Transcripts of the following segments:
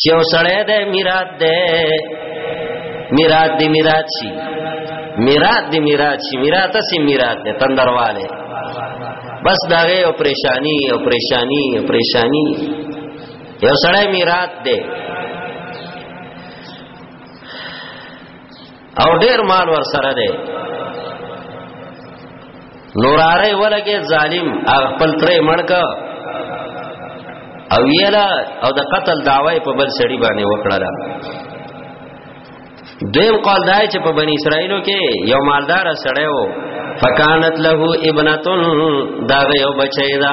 چې وسړې ده میراث ده میراث دی میراث شي میراث دی میراث شي میراث سي میراث ده تندرواله بس داغه او پریشانی او پریشانی او پریشانی یو سړی میراث ده او ډیر مال ور سره دی نوراره ولګي ظالم خپل ترې مړک او یلا او د قتل دعوی په بل سړی باندې وکړه دویم قول دای چې په بنی اسرائیلو کې یو مالدار سړی وو فکانت له ابنتون دا یو بچی دا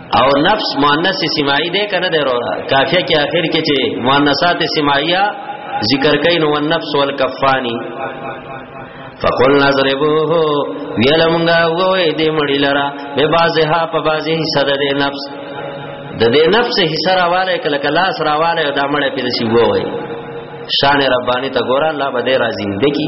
او نفس مؤنث سماعی ده کنه ده رورا کافیه کې اخر کې چې مؤنثات سماعیه ذکر کین او النفس والکفانی فقل نظربوه ویلمغا وې دې مړی لرا به بازها په بازه حصہ ده نفس د دې نفس حصہ راواله کله کلا سره راواله دا مړې پیدا شي وای شان ربانی ته ګور الله به دې راضي دي کی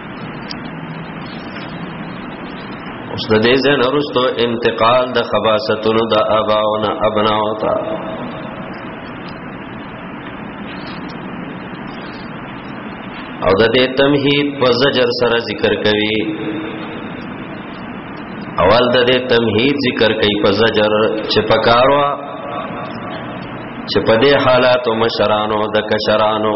اوس د دې ځنه ورستو انتقال د خباستونو د اباونه ابناو ته او د دې تمهید په زجر سره ذکر کوي اول د دې تمهید ذکر کوي په زجر چې پکاروا چې په دې حالاتو مشرانو د کشرانو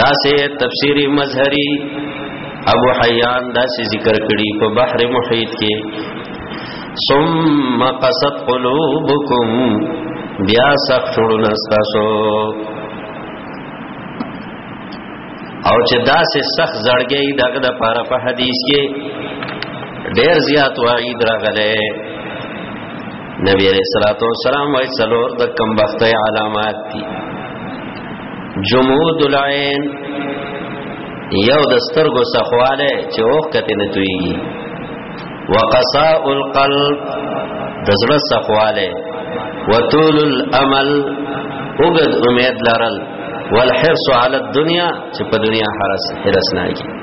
دا سه تفسیری مظهری ابو حیان دا سه ذکر کړي په بحر محیط کې ثم قصد قلوبکم بیا سخت شړون استاسو او چې دا سه سخت زړګي دغه د پاره په حدیث کې ډیر زیات وعید راغله نبی علیہ الصلوۃ والسلام وايي څلور د کم بخته علامات دي جمود العين یو د سترګو سخواله چې اوخ کته نه تويږي وقصاء القلب د زړه سخواله وطول الامل اوګد امید لرل والحرص علی الدنيا چې په دنیا حرس حرس نه کیږي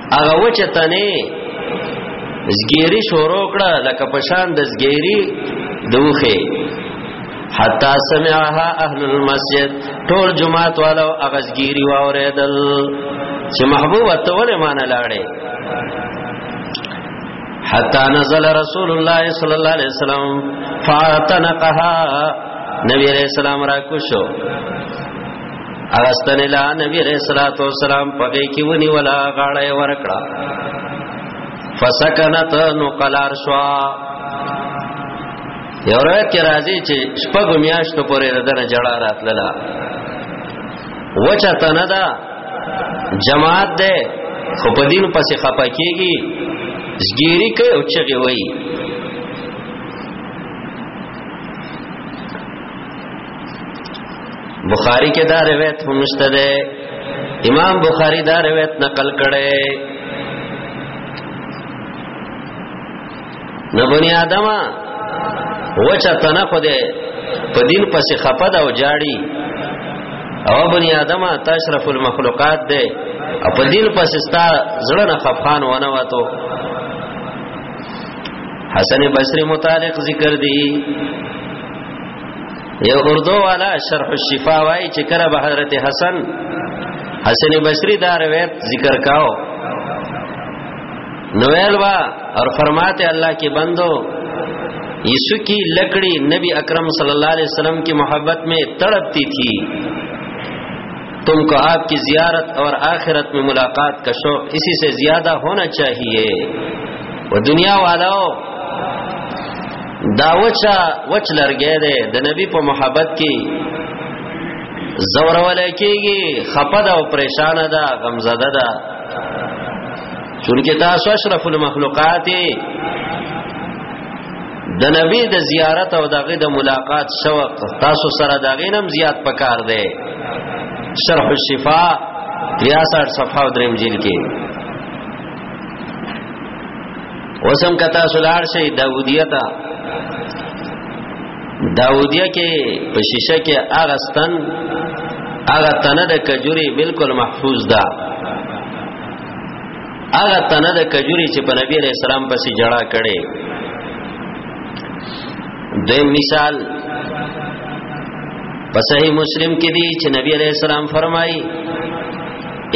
هغه وچه تنه زګيري شروع کړه لکه پشان د زګيري دوخه حتا سمعها اهل المسجد ټول جماعت والو اغزګيري واوریدل چې محبوب ته ولې مان لاړې حتا نزل رسول الله صلی الله علیه وسلم فاتنقها نبی علیہ السلام را کوشو اغستن لا نبی علیہ الصلوۃ والسلام پګی کی ونی ولا غاړه ورکړه فسکنت نو قلار شوا یو روایت کې راځي چې شپږ میاشتو پورې دنه جړه راتللا وچا تندا جماعت ده خو په دین پسې خپه کیږي زګيري کوي او چغي وایي بخاری کې دا روایت هم نشته ده امام بخاری دا روایت نقل کړي نه بني ادم وچا تنه خو ده په دین پسې خپه ده او جاړي او بني ادم تشرف المخلوقات ده په دین پسې ستا زړه نه خفقان ونه وته حسن بصری متعلق ذکر دی یو اردو والا شرح الشفا وای چې کله به حضرت حسن حسن بصری دا روایت ذکر کاو نویل وا اور فرماتے اللہ کے بندو یسو کی لکڑی نبی اکرم صلی اللہ علیہ وسلم کی محبت میں تڑپتی تھی تم کو آپ کی زیارت اور آخرت میں ملاقات کا شوق اسی سے زیادہ ہونا چاہیے و دنیا والو دا وچا وچ لرګې ده د نبی په محبت کې زورول کېږي خپد او پریشان ده غمزده ده چونکه تاسو اشرف المخلوقات د نبی د زیارت او دغه د ملاقات شوق تاسو سره دغه نم زیات پکار دی شرح الشفاء 63 صفحه او دریم جلد کې وسم کتا سولار شي داودیه تا داودیه کې په شیشه کې هغه ستن هغه تنه د کجوري بالکل محفوظ ده هغه تنه د کجوري چې په نبی عليه السلام پسې جړه کړي د مثال په صحیح مسلم کې دی چې نبی عليه السلام فرمایي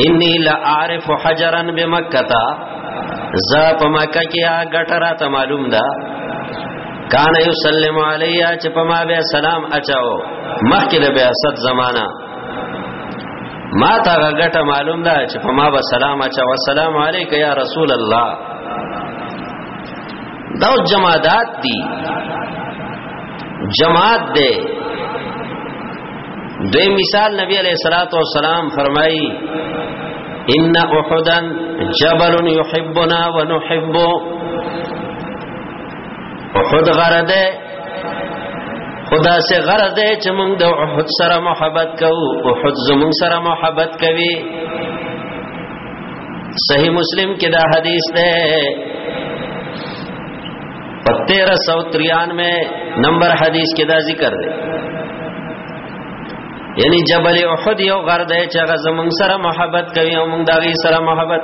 انی لا اعرف حجرا بمکه ز په مکه کې هغه ګټرا ته معلوم ده کان یسلم علیه چې په ما به سلام اچاو مخکې د بیاست زمانہ ما تا غټه معلوم ده چې په ما به سلام اچا والسلام علیک یا رسول الله دا جماعات دي جماعت ده دوی مثال نبی علیہ الصلوۃ والسلام فرمایي ان احدن جبل يحبنا ونحبه احد غرض ده خدا سے غرض ده چې موږ د احد سره محبت کوو احد زموږ سره محبت کوي صحیح مسلم کې دا حدیث ده په 1393 نمبر حدیث کې دا ذکر ده یعنی جبل احد یو غر دی چې هغه زمونږ سره محبت کوي او موږ دغه سره محبت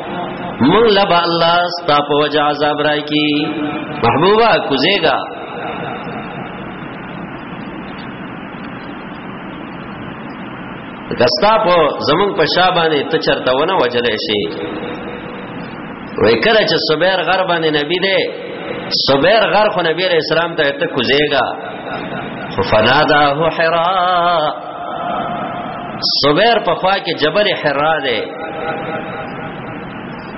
مونږ لبا الله ستا په وجه عذاب راکی محبوبا کوزیگا کستا په زمون په شابانه ته چرته ونه وجلې شي وای کله چې صبر غر باندې نبی دی صبر غر خو نبی رسول الله ته ته کوزیگا فناداه حرا زبیر په خوا کې جبل حرا دی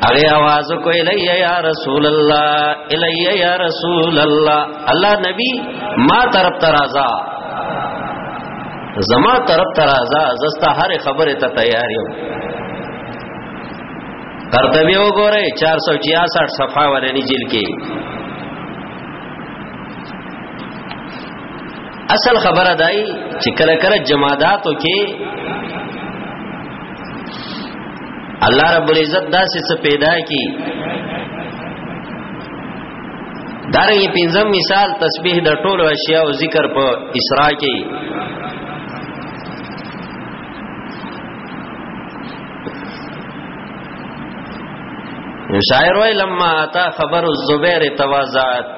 هغه आवाज کو الی یا رسول الله الی یا رسول الله الله نبی ما طرف ترازا زما طرف ترازا زستا هر خبره ته تیار یم ترتبی وګوره 466 صفحه ورنی جیل کې اصل خبره دای چې کله کله جماداتو کې الله رب العزت داسې څه پیدا کی دارنګ پنځم مثال تسبیح د ټولو اشیاء او ذکر په اسراء کې شاعر وای لما اتا خبر الزبیر توازات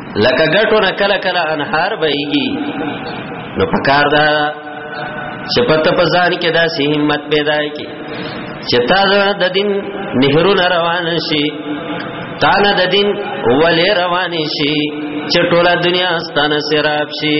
لکه ګټو نه کله کله انهار بهيږي نو پکار دا چې پته په ځان کې دا سي همت پیدا کی چې تا د دین نهرونه روان شي تا نه د دین ولې روان شي چې ټوله دنیا ستانه سراب شي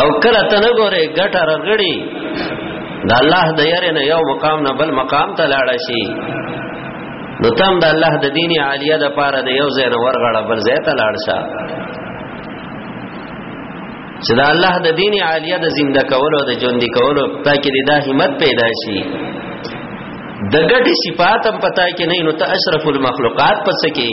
او کله ته نه ګورې ګټه رغړي د الله د یاره نه یو مقام نه بل مقام ته لاړ شي نو تم د الله د دیني عالیه د پاره د یو ځای نه ورغړه بل ځای ته لاړ شه چې د الله د دیني عالیه د زنده کولو د ژوند کولو تاکي د همت پیدا شي د ګټي صفات هم پتا کې نه نو ته اشرف المخلوقات پس کې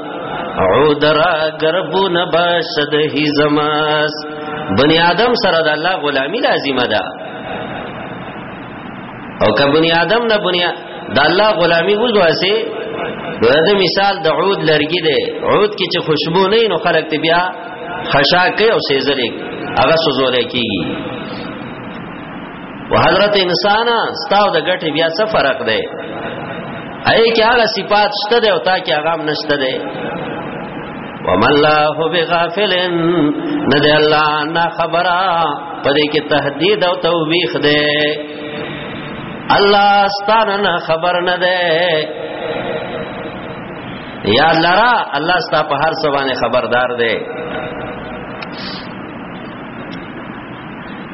عودرا غربون باشد هی زماس بنی آدم سره د الله غلامی لازمه ده او که بنی آدم نه بنی د الله غلامی وځواسي دا مثال د عود لرګي دی عود کې چې خوشبو نه نو خلک ته بیا خشاکه او سیزلې هغه سوزول کیږي و حضرت انسان ستاو د غټي بیا څه فرق دی اي کې هغه صفات شته دی او تا کې هغه نشته دی وما الله بغافل نه دی الله نه خبره پدې کې تهدید او توبېخ دی الله ستانه نه خبر نه دی یا لرا الله ستا په هر څه باندې خبردار دی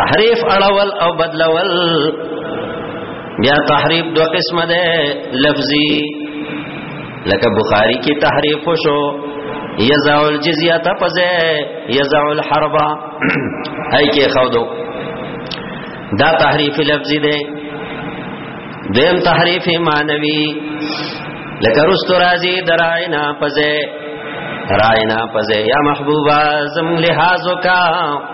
تحریف اړول او بدلول بیا تحریف دو قسم ده لفظی لکه بخاری کی تحریف شو یزع الجزیه تپزه یزع الحرب هاي کې خودو دا تحریف لفظی ده دیم تحریف معنوی لکه رستو راضی دراینا پزه راینا پزه یا محبوبا زم لحاظ کا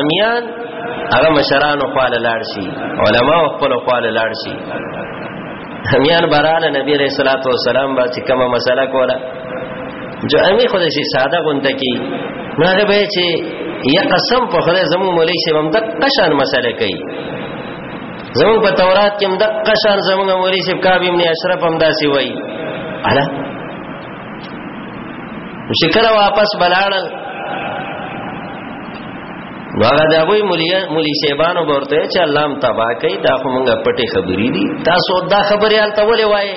امیان هغه مشرانو خواله لاړ شي علما خپل خواله لاړ شي امیان براله نبی علیہ الصلوۃ والسلام با چې کومه مسله کوله جو امی خو دې ساده غونډه کې نو هغه به چې یا قسم په خدای زمو مولوی شه هم د قشان مسله کوي زمو په تورات کې هم د قشان زمو مولوی شه کعب ابن اشرف هم داسي وایي الا چې کله واپس بلاړل هغه د ابوی مولي مولي شیبانو ورته چې الله هم تبا کوي دا خو مونږه پټي خبرې دي تاسو دا خبرې حالت ولې وای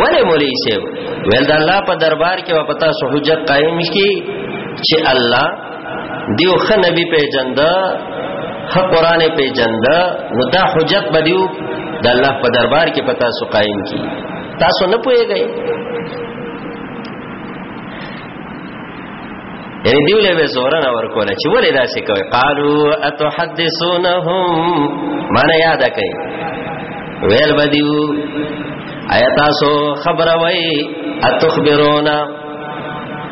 ولې مولي شیب ویل د الله په دربار کې په تاسو حجت قائم شي چې الله دیو خ نبی پیجنده خ قران پیجنده نو دا حجت بدیو د الله په دربار کې پتا سو قائم کی تاسو نه پوهیږئ یعنی دیو له زورن اور کوله چې ولې داسې کوي قالو اتحدثونهم معنی یاد کړئ ویل بدیو آیا تاسو خبره وای اتخبرونا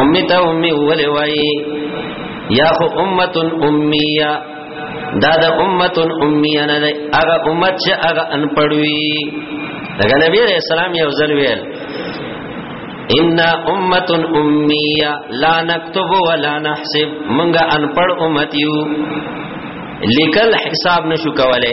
امي ته امي ولې وایي یا خو امه امیه دا د امه امیه نه ده هغه امه چې هغه ان پړوي دغه نبی عليه السلام یو ځل ویل ان امه امیه لا نكتب ولا نحسب مونږه ان پړ امت یو لیکل حساب نشو کوله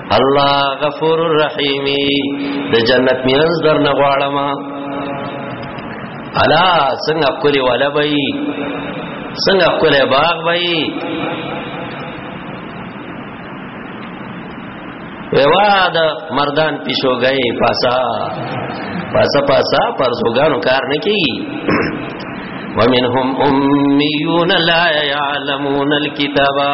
الله غفور الرحیم د جنت مینز در نه غواړم الا څنګه خپل والا بای څنګه خپل باغ بای وواد مردان پیشو گئی پاسا پاسا پاسا پر زوګانو کار نه کیږي ومنهم امیون لا یعلمون الكتابا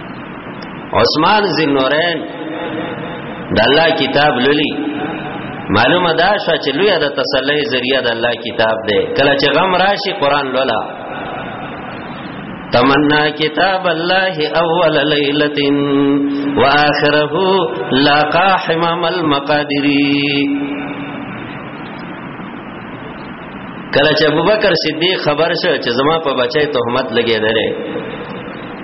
عثمان ذنورین د الله کتاب للی معلومه دا شو چې لوی د تسلی ذریعہ د الله کتاب دی کله چې غم راشي قران لولا تمنا کتاب الله اول ليله واخره لاقا حمام المقادير کله چې ابوبکر صدیق خبر شو چې زما په بچي تهمت لګیدل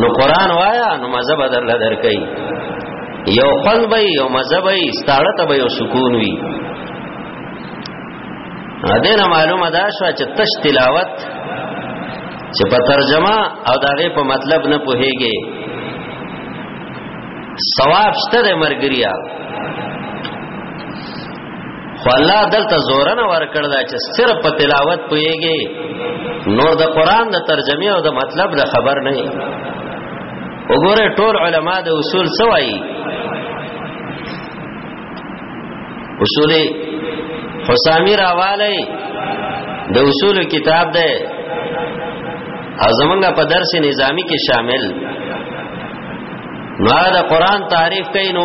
نو قران وایا نو مزه بدر لدر کوي یو قلب یو مزه وي ستاړه ته یو سکون وي دینه معلومه ده شو چې تش تلاوت چې په ترجمه او دغه په مطلب نه پوهیږي ثواب شته د مرګریا خو الله دلته زورن ورکړ دا چې صرف په تلاوت پويږي نور د قران د ترجمه او د مطلب د خبر نه وګوره ټول علما د اصول سوای اصول حسامی راواله د اصول کتاب ده ازمنګ په درس نظامی کې شامل نو دا قران تعریف کوي نو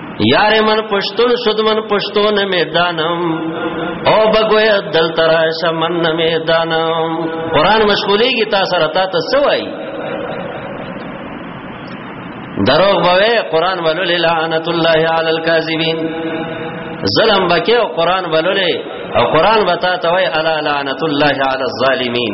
یار من پشتون شد من پشتون میدانم او بگویا دل تراش من میدانم قرآن مشغولی کی تا سر تا تسوائی دروغ بوي قران ولول لعنت الله علی الكاذبین ظلم بکې او قران ولول او قران وتا ته وای الا لعنت الله علی الظالمین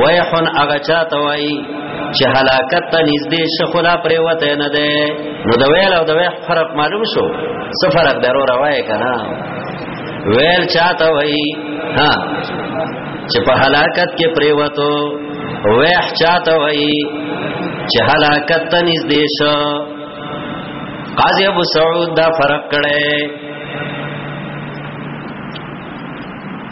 ویحن هغه چاته وایي چې هلاکت ته نږدې شخلا پرې وته نه ده نو د ویل او د ویح فرق معلوم شو څه فرق درو راوای کنه ویل چاته وایي ها چې په هلاکت کې پرې وته ویح چاته وایي چې هلاکت ته نږدې شو قاضی ابو سعود دا فرق کړي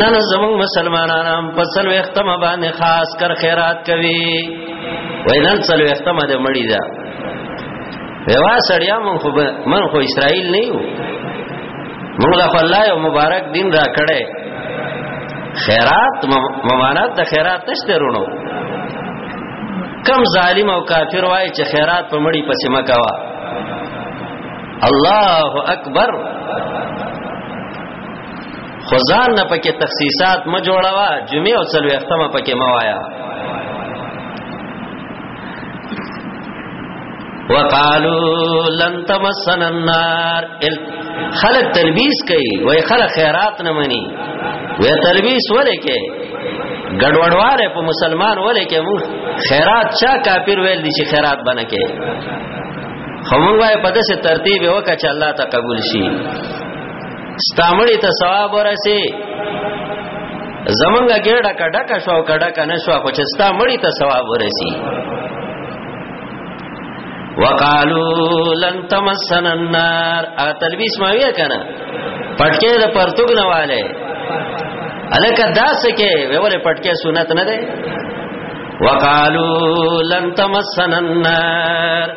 نن زمون مسلمانانو په سلو اختمه باندې خاص کر خیرات کوي وای نن سلو اختمه د مړی دا ویوا سړیا مون خو من خو اسرائیل نه یو مون له الله یو مبارک دین را کړه خیرات ممانات د خیرات نشته رونو کم ظالم او کافر وای چې خیرات په مړی پسې مکوا الله اکبر خو ځان نه پکې تخصیصات م جوړوا جمعه او څلوي ختمه پکې ما وایا وقالو لن تمسن النار خلق تلبیس کوي وای خلق خیرات نه مني وای تلبیس ولې کې ګډوډواله په مسلمان ولې کې مو خیرات چا کافر ویل دي چې خیرات بنه کې خو موږ وای په داسې ترتیب وکړه چې الله ته قبول شي ستامړی ته ثواب ورسي زمونږه ګډه کډه کا شو کډه کا نشو خو چې ستا مړی ته ثواب ورسی وقالو لن تمسن النار ا تلبیس ما وی کنه پټکې د پرتګ نه والے الکه داس کې ویوله پټکې سنت نه ده وقالو لن تمسن النار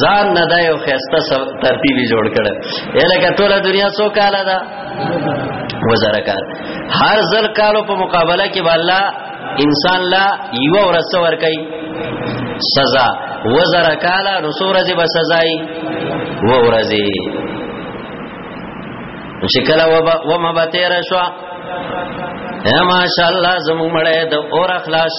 ځان نه دا یو خسته ترتیبي جوړ کړي الکه ټول دنیا سو کاله ده وزره کال هر زر کالو په مقابله کې والله انسان لا یو ورځ ور کوي سزا وزره کال نو سو ورځې به سزای و ورځې چې کله و ما به تیر شو یا ماشاءالله زموږ مړې د اور اخلاص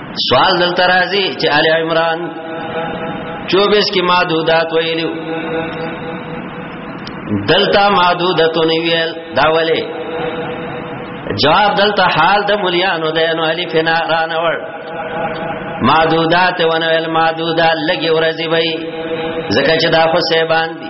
سوال دلته راځي چې آل عمران 24 کې محدودات ویلو دلته محدودات نه ویل دا ولې جواب دلته حال د مليانو د انو علي فنا رانور محدودات ونه ویل محدودا لګي ورځي وي زکه چې دا خو سه باندې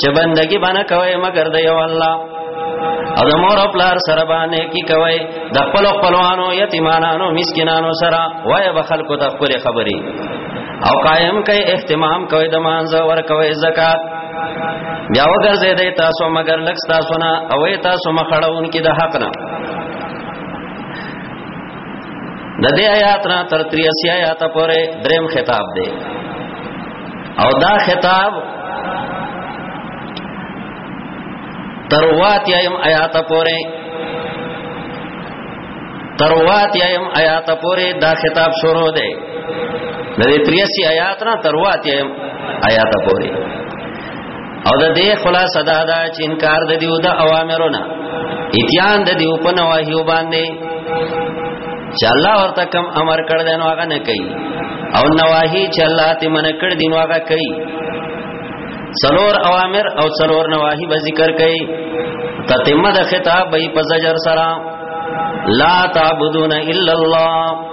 چې بندگی باندې کوي مگر د یو الله او د مور او پلار سره باندې کی کوي د خپل خپلوانو یتیمانانو مسکینانو سره وای به خلکو ته خپل خبري او قائم کوي اهتمام کوي د مانزه ور کوي زکات بیا وګرځي د تاسو مگر لک تاسو نه او تاسو مخړون کې د حق نه د دې آیات نه تر 83 آیات پورې دریم خطاب دی او دا خطاب تروات یم آیات پورې تروات یم آیات پورې دا خطاب شروع دی د 83 آیات نه تروات یم آیات پورې او د دې خلاصه دا ده چې انکار د دیو د اوامرونه اتیان د دیو په نواهیو باندې چې الله ورته کم امر کړ دین هغه نه کوي او نواهی چې الله ته من کړ دین هغه کوي سلور اوامر او سلور نواهی به ذکر کوي تتمه د خطاب به په زجر سره لا تعبدون الا الله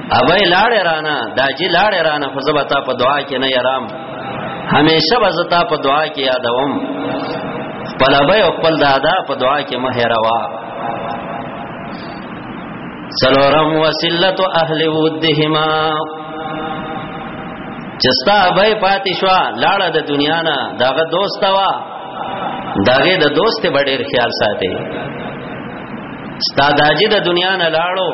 ابه لاړ رانا دا جی لاړ رانا خو زبا تا په دعا کې نه یرام همیشه به زتا په دعا کې یادوم خپل ابه او خپل دادا په دعا کې مه هروا سلورم وسلت اهل ودهما چستا ابه پاتې شو لاړ د دنیا نه داغه دوست وا داغه د دوست به ډیر خیال ساتي ستا داجی د دنیا نه لاړو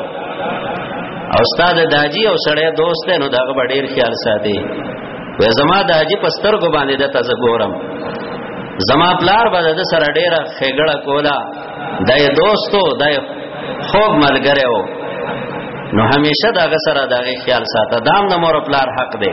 او ستا د داجی او سړی دوست نو داغه به ډیر خیال ساتي و زما داجی پستر کو باندې د تاسو ګورم زما پلار به د سره ډیر خېګړه کولا دای دوستو دای خوب ملګری وو نو همیشه داغه سره داغه خیال ساته دام د مور پلار حق دی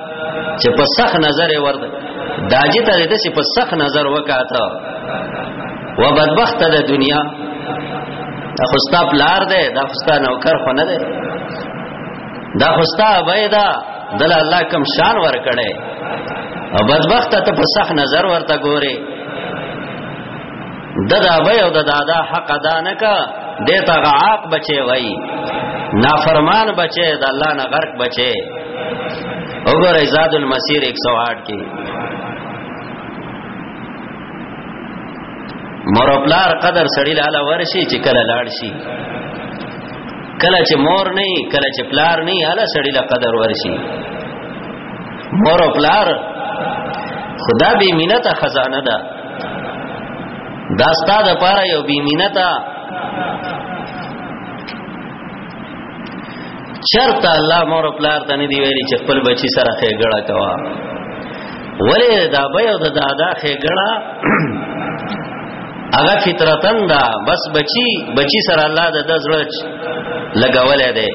چې په سخت نظر ورته داجی ته د په سخت نظر وکاته و بدبخت د دنیا دا خوستا پلار دی دا خوستا نوکر خو نه دی دا خوستا ابای دا دل الله کم شان ور کړي او بدبخت ته په سخت نظر ورته ګوري ددا وی او ددا دا حق ادا نه کا دیتا غاق بچي وای نافرمان بچي د الله نه غرق بچي وګوره زاد المسیر 108 کې مور پلار قدر سړی لاله ورشي چې کله لاړ شي کله چې مور نه کله چې پلار نه اله سړی له قدر ورشي مور او پلار خدا به مینته خزانه ده دا ستا د پاره یو بی مینتا چرته الله مور پلار ته نه دی ویلي چې خپل بچی سره خېګړه کوا ولې دا به یو د دادا خېګړه هغه فطرتن دا بس بچی بچی سره الله د دزړه لګولې ده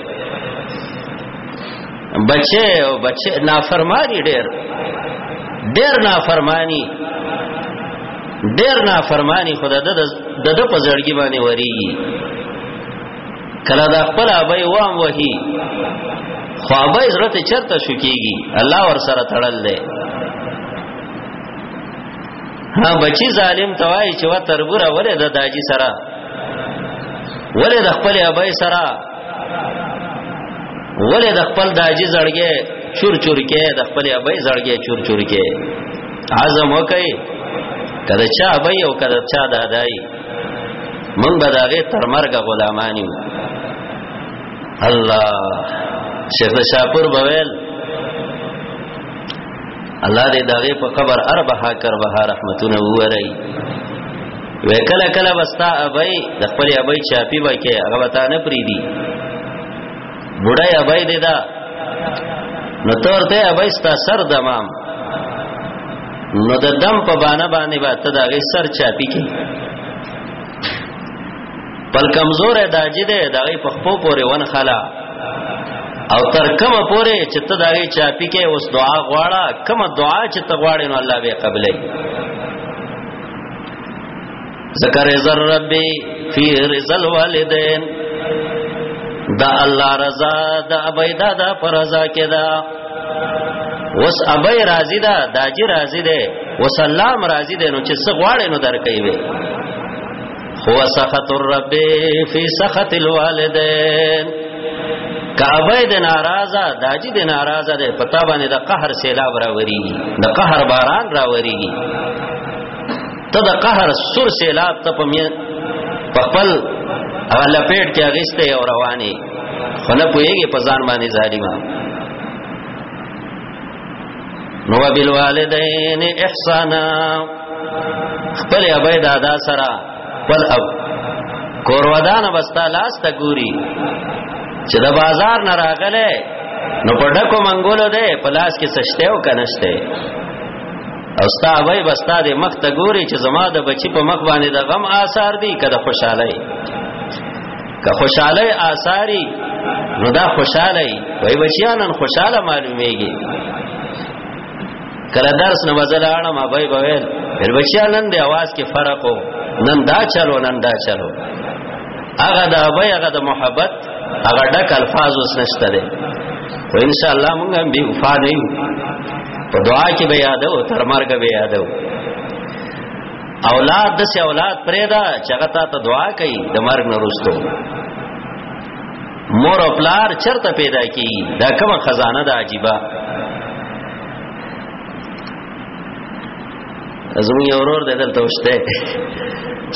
بچه او بچه نافرمانی ډیر ډیر نافرمانی ډیر نافرمانی خدا د د د په زړګي باندې وریږي کله دا خپل ابي وام وهي خو ابي زړه چرته شو کیږي الله ور سره تړل دی ها بچی ظالم توای چې وا تربوره ولې د داجی سره ولې د خپل ابي سره ولې د خپل داجی زړګې چور چور کې د خپل ابي زړګې چور چور کې عزم وکي کله چا ابي او کله چا دادای مونږ به داغه تر مرګ غلامان یو الله شیخ شاپور بویل الله دې داغه په قبر اربها کربها رحمتونه ووري وکلا کلا وستا ابي د خپل ابي چاپی وکي هغه وتا نه پریدي بډای ابي دې دا نو تورته ابي ستا سر دمام نو د دم په بانه باندې با ته دا غي سر چاپی کې بل کمزور د اجي ده د غي په خپو پورې ون خلا او تر کومه پورې چې ته دا غي چاپی کې اوس دعا غواړه کومه دعا چې ته غواړې نو الله به قبلې ذکر زر ربي فی رضا الوالدین دا الله رضا دا ابیدا دا پر رضا کې دا وس ابي راضي دا داجي راضي ده وسلام راضي ده نو چې څه غواړې نو درکې وي هو سخط الرب فی سخط الوالدین کعبه د ناراضه داجی د ناراضه د پتا باندې د قهر سیلاب راوري د قهر باران راوري ته د قهر سر سیلاب ته په خپل هغه پیټ کې اغسته او رواني خو نه پويږي په ځان باندې ظالما نو بالوالدین احسانا خپل ابي دادا سره بل اب کورودان بستا لاس ته ګوري چې د بازار نه راغله نو په ډکو منګولو ده په لاس کې سشته او کنشته او ستا وای بستا د مخ ته ګوري چې زما د بچی په مخ باندې د غم آثار دي کده خوشاله که خوشاله آثاری نو دا خوشاله وي بچیانن خوشاله معلومیږي کله درس نه وځل اړه ما بای بویل پر بچیانن د आवाज کې فرق وو نن دا چلو نن دا چلو هغه د ابي هغه د محبت هغه ډک الفاظ اوس نشته دي او ان شاء الله موږ هم به وفا نه په دعا کې به یادو تر مرګ به یادو اولاد د سه اولاد پرېدا چغه تا ته دعا کوي د مرګ نه رسټو مور او پلار چرته پیدا کی دا کومه خزانه ده عجیبه زمون یو ورور د دلته وشته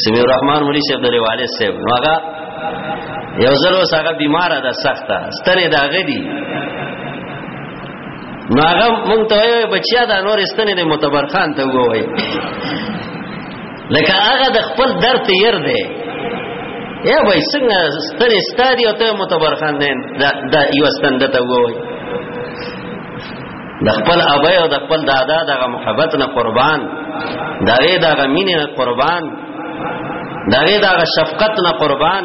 سمیع الرحمن مولوی صاحب د والد صاحب هغه یو ځل وسغه بیمار ده سخته ستنه دا غدي نو هغه مونږ ته وایي بچیا دا نور استنې د متبر خان ته وایي لکه هغه د خپل درد تیر دی یا وای څنګه ستنې ستادي او ته متبر خان نه دا یو ستند ته وایي د خپل ابای او د خپل دادا دغه محبت نه قربان دغه دغه مینې نه قربان دغه دغه شفقت نه قربان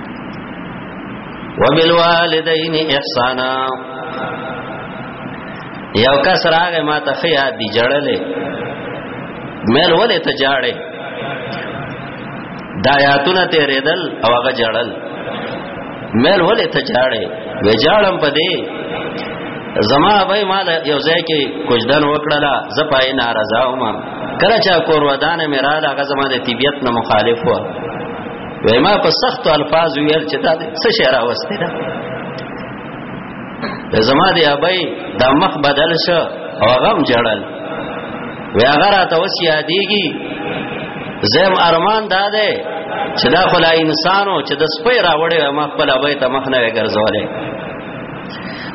وبالوالدین احسانا یو کس راغې ما ته خیا دی جړلې مېل ولې ته جاړې دایاتونه ته ریدل او هغه جړل مېل ولې ته جاړې وې جاړم پدې زما به مال یو ځای کې کوجدن وکړلا زپای ناراضه وم کله چې کور ودانه مې را لغه زما د طبیعت نه مخالف و وای ما په سخت الفاظ ویل چې دا څه شی راوستي دا زما دی ابای دا مخ بدل شو او غم جړل وی هغه راته وس یادېږي زم ارمان داده چې دا خلا انسانو چې د سپي راوړې ما خپل ابای ته مخ نه ګرځولې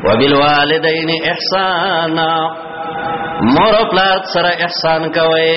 وبالوالدین احسانا مور او پلار سره احسان کوي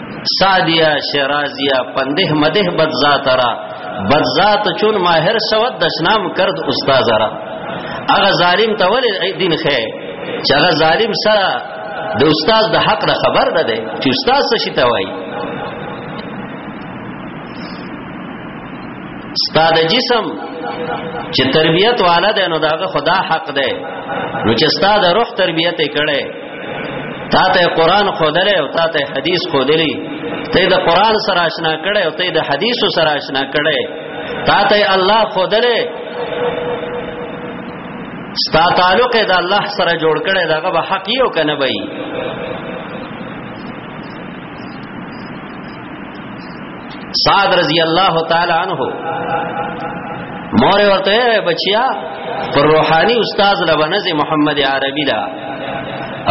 سادیا شرازیا پنده مده بد ذات را بد ذات چون ماهر شود دشنام کرد استاد را هغه ظالم ته ول دین خې چې هغه ظالم سره د استاد د حق را خبر نه دی چې استاد څه شي ته وایي استاد جسم چې تربیت والا دی نو داغه خدا حق دی نو چې استاد روح تربیت کړي تا ته قران خودلې او تا ته حدیث خودلې ته د قران سره آشنا کړې او ته د حدیث سره آشنا کړې تا ته الله خودلې ستا تعلق د الله سره جوړ کړي داغه به حق یو کنه وای سعد رضی الله تعالی عنہ مور ورته بچیا پر روحانی استاد لبنز محمد عربی لا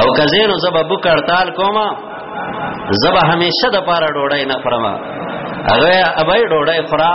او کزینو زبا بکر تال کوما زبا همیشه د پاره ډوړای نه خورما هغه ابای ډوړای خورا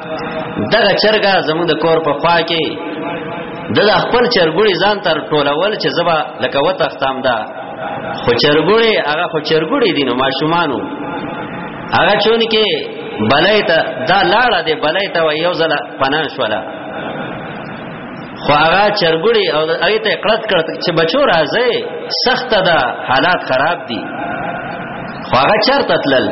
دغه چرګه زموږ د کور په خوا کې د خپل چرګوړي ځان تر ټولول چې زبا لکه وته ختم ده خو چرګوړي هغه خو چرګوړي دي نو ماشومانو هغه چون کې بلای ته دا لاړه دی بلای ته یو ځله پناه شوله خو هغه چرګوړي او هغه ته کړت کړت چې بچو راځي سخت ده حالات خراب دي خو هغه چرته تلل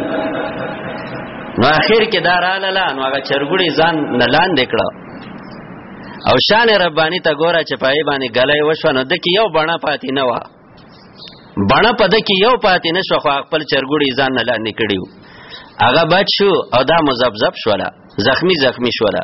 نو اخر کې دا را لاله نو هغه چرګوړي ځان نه لاندې کړه او شان ربانی ته ګوره چې پای باندې غلې وشو نو د کې یو بڼه پاتې نه و بڼه په د کې یو پاتې نه شو خو خپل چرګوړي ځان نه لاندې کړیو هغه بچ شو او دا مزبزب شولا زخمی زخمی شولا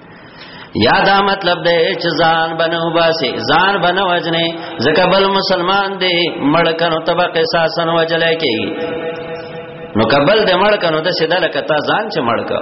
یا دا مطلب دی چې ځان بنو باسي ځان بنو وجنه ځکه بل مسلمان دی مړ کنو تبه قصاصن وجل کی نو کبل د مړ کنو د سیدا لکتا ځان چې مړ کا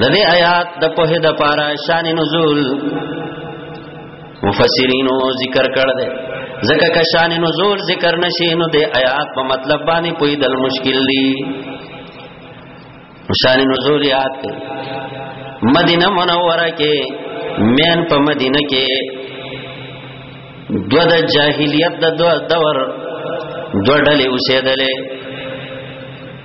د دې آیات د په هدا پارا شان نزول مفسرینو ذکر کړ دې زکه کا شان نزول ذکر نشي نو د آیات په مطلب باندې پوی دل مشکل دی شان نزول یاد کړ مدینه منوره کې مین په مدینه کې دو د جاهلیت د دور دو ډلې اوسېدلې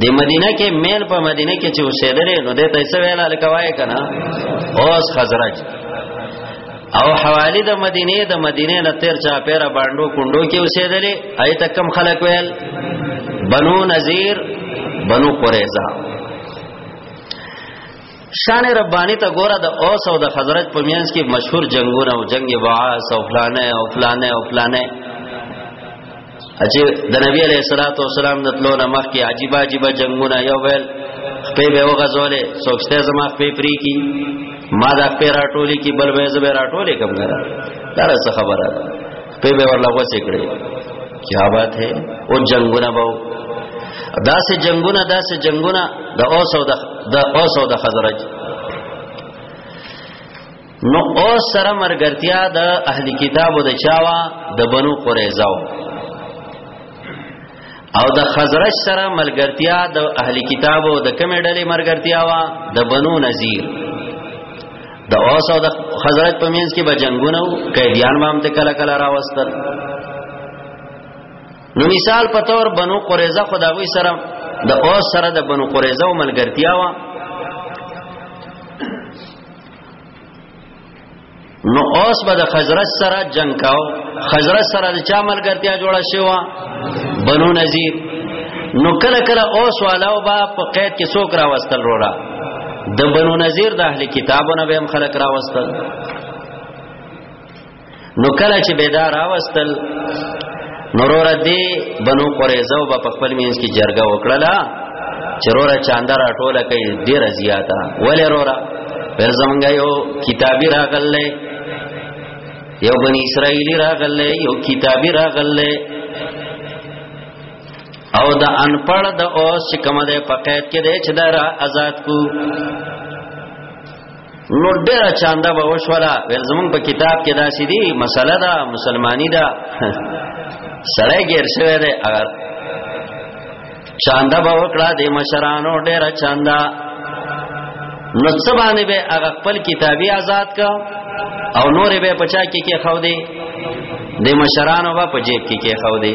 د مدینه کې مین په مدینه کې چې اوسېدل نو د تاسو ویل الکوای کنه اوس خزرج او حوالی د مدینه د مدینه نه تیر چا پیرا باندو کندو کې اوسېدل ایت کم خلق ویل بنو نذیر بنو قریظه شان ربانی ته ګوره د اوس او د خزرج په میانس کې مشهور جنگونه او جنگ بعاس او فلانه او فلانه او فلانه چې د نبی علیہ الصلوۃ والسلام د تلو نه مخکې عجیب عجیب جنگونه یو ویل خپې به وغزولې سوچته زما خپې پری کی ما دا خپې راټولې کی بل به زبې راټولې کم نه دا څه خبره ده په به ورلا وڅې کړې کیا بات ہے او جنگونه باو داسې جنگونه داسې جنگونه د اوس او د اوس او د خزرج نو او سره مرګرتیا د اهلی کتابو د چاوا د بنو قریظه او د خزرج سره ملګرتیا د اهلی کتابو د کمی ډلې ملګرتیا وا د بنو نذیر د اوس او د خزرج په منځ کې به جنگونه او قیدیان به هم ته کله کله راوستل نو مثال په تور بنو قریظه خداوی سره د اوس سره د بنو قریظه او ملګرتیا وا نو اوس به د خزرج سره جنگ کاو خزرج سره د چا ملګرتیا جوړه شوه بنو نذیر نو کله کله اوس والاو با په قید کې څوک را وستل وروړه د بنو نذیر د اهل کتابونو به هم خلک را وستل نو کله چې بیدار راوستل نورور دی بنو قریزه او په خپل مینس کې جرګه وکړه چې رورا چاندر ټوله کوي ډیر زیاته ولې رورا پر زمونږ یو کتابي راغلې یو بنی اسرائیلی راغلې یو کتابي راغلې او د انپړ د اوس چې کومه ده په قید کې ده چې دا آزاد کو نو ډېر چاندا به وشولا ول زمون په کتاب کې دا سیدی مسله دا مسلمانی دا سړی ګیر شوی دی اگر چاندا به وکړه د مشرانو ډېر چاندا نو څه باندې به هغه خپل کتابي آزاد کا او نور به پچا کې کې خو دی د مشرانو به په جیب کې کې خو دی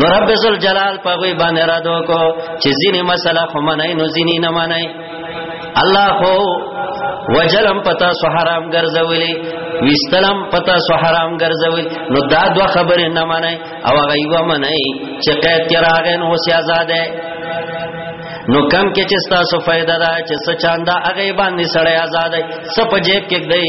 نو رب ذل جلال په غوي باندې را دوه کو چې ځینې مسله خو منای نو ځینې نه منای الله هو وجلم پتا سو حرام ګرځولې وستلم پتا سو حرام ګرځول نو دا دوه خبرې نه منای او غیوا منای چې قید کې راغې نو سي آزاد نو کم کې چې تاسو فائدہ ده چې سچاندا هغه باندې سړی آزاد سپ جیب کې دی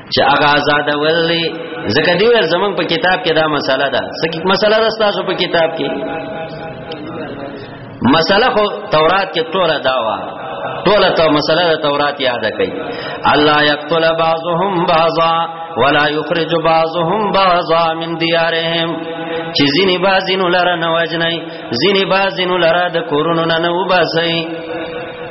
چې هغه آزاد ولې زکه دی ور زمون په کتاب کې دا مسله ده سکه مسله ده تاسو په کتاب کې مسله خو تورات کې توره داوا ټول ته مسله د تورات یاد کړئ الله یقتل بعضهم بعضا ولا یخرج بعضهم بعضا من دیارهم چې ځینی بازینو لره نه وجنای ځینی بازینو لره د کورونو نه نه وباسي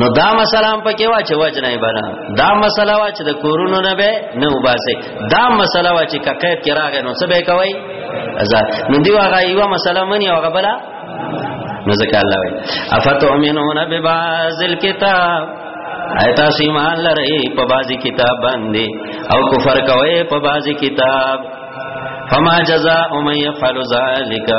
نو دا مسله هم پکې وا چې وجنه بنا دا مسله وا چې د کورونو نه به نه وباسي دا مسله وا چې کقید کې راغی نو څه به کوي آزاد نو دی هغه یو مسله منی هغه بلا نو ځکه الله وي افتؤمنون ببعض الكتاب ایتا سیمان لرئی په بازی کتاب باندې او کفر کوي په بازی کتاب فما جزاء من يفعل ذلك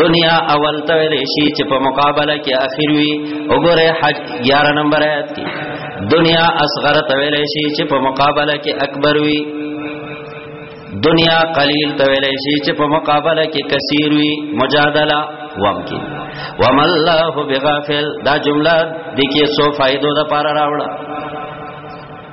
دنیا اول ته ویل شي چې په مقابله کې اخر وي وګوره حج 11 نمبر آیات کې دنیا اصغر ته ویل شي چې په مقابله کې اکبر وي دنیا قلیل ته ویل شي چې په مقابله کې کثیر وي مجادله وام کې وم الله بغافل دا جمله د کې سو فائدو د پاره راوړه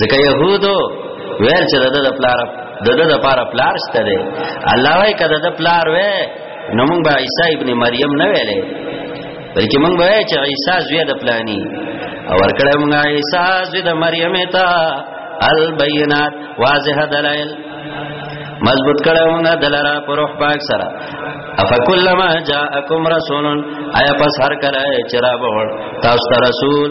ځکه يهودو ویل چې د د پلار د د لپاره پلار شته دی الله وايي کده د پلار وې نو موږ به عیسی ابن مریم نه ویلې بلکې موږ به چې عیسی زوی د پلانی او ورکړه موږ عیسی زوی د مریم ته البینات واضح دلائل مضبوط کړه موږ دلرا پر روح پاک سره افکلما جاءکم رسول آیا پس هر کله چرابه تاسو رسول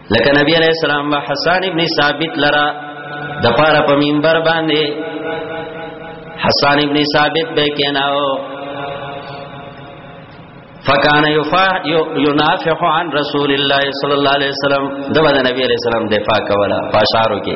لکه نبی علیہ السلام و حسان ابن ثابت لرا د پاره په منبر باندې حسان ابن ثابت به کیناو فکان ينافح عن رسول الله صلی الله علیه وسلم دغه نبی علیہ السلام دفاع کوله پاشارو کې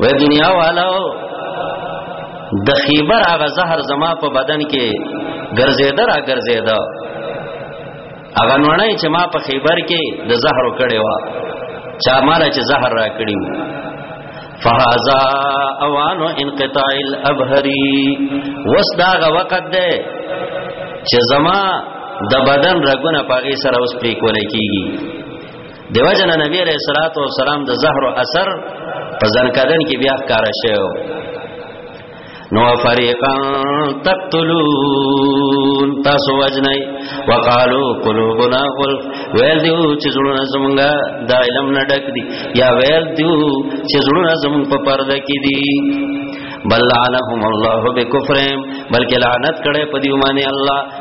وې دنیا والو د خیبر هغه زهر زما په بدن کې ګرځیدل را ګرځیدل هغه نونه چې ما په خیبر کې د زهر کړي وا چا مال چې زهر را کړی فهذا اوان انقطاع الابهری وسدا غ وقت ده چې زما د بدن رګونه پاغي سره اوس پرې کولای کیږي دیو جن نبی علیہ الصلوۃ والسلام د زهر او اثر په ځنکدن کې بیا کار شوی نو فریقا تقتلون تاسو وجنای وقالو قلوبنا قل ویل دیو چې زړونه زمونږه د علم نه ډک دي یا ویل دیو چې زړونه زمونږ په پرده کې دي بل لعنهم الله بکفرهم بلکې لعنت کړي په دیو باندې الله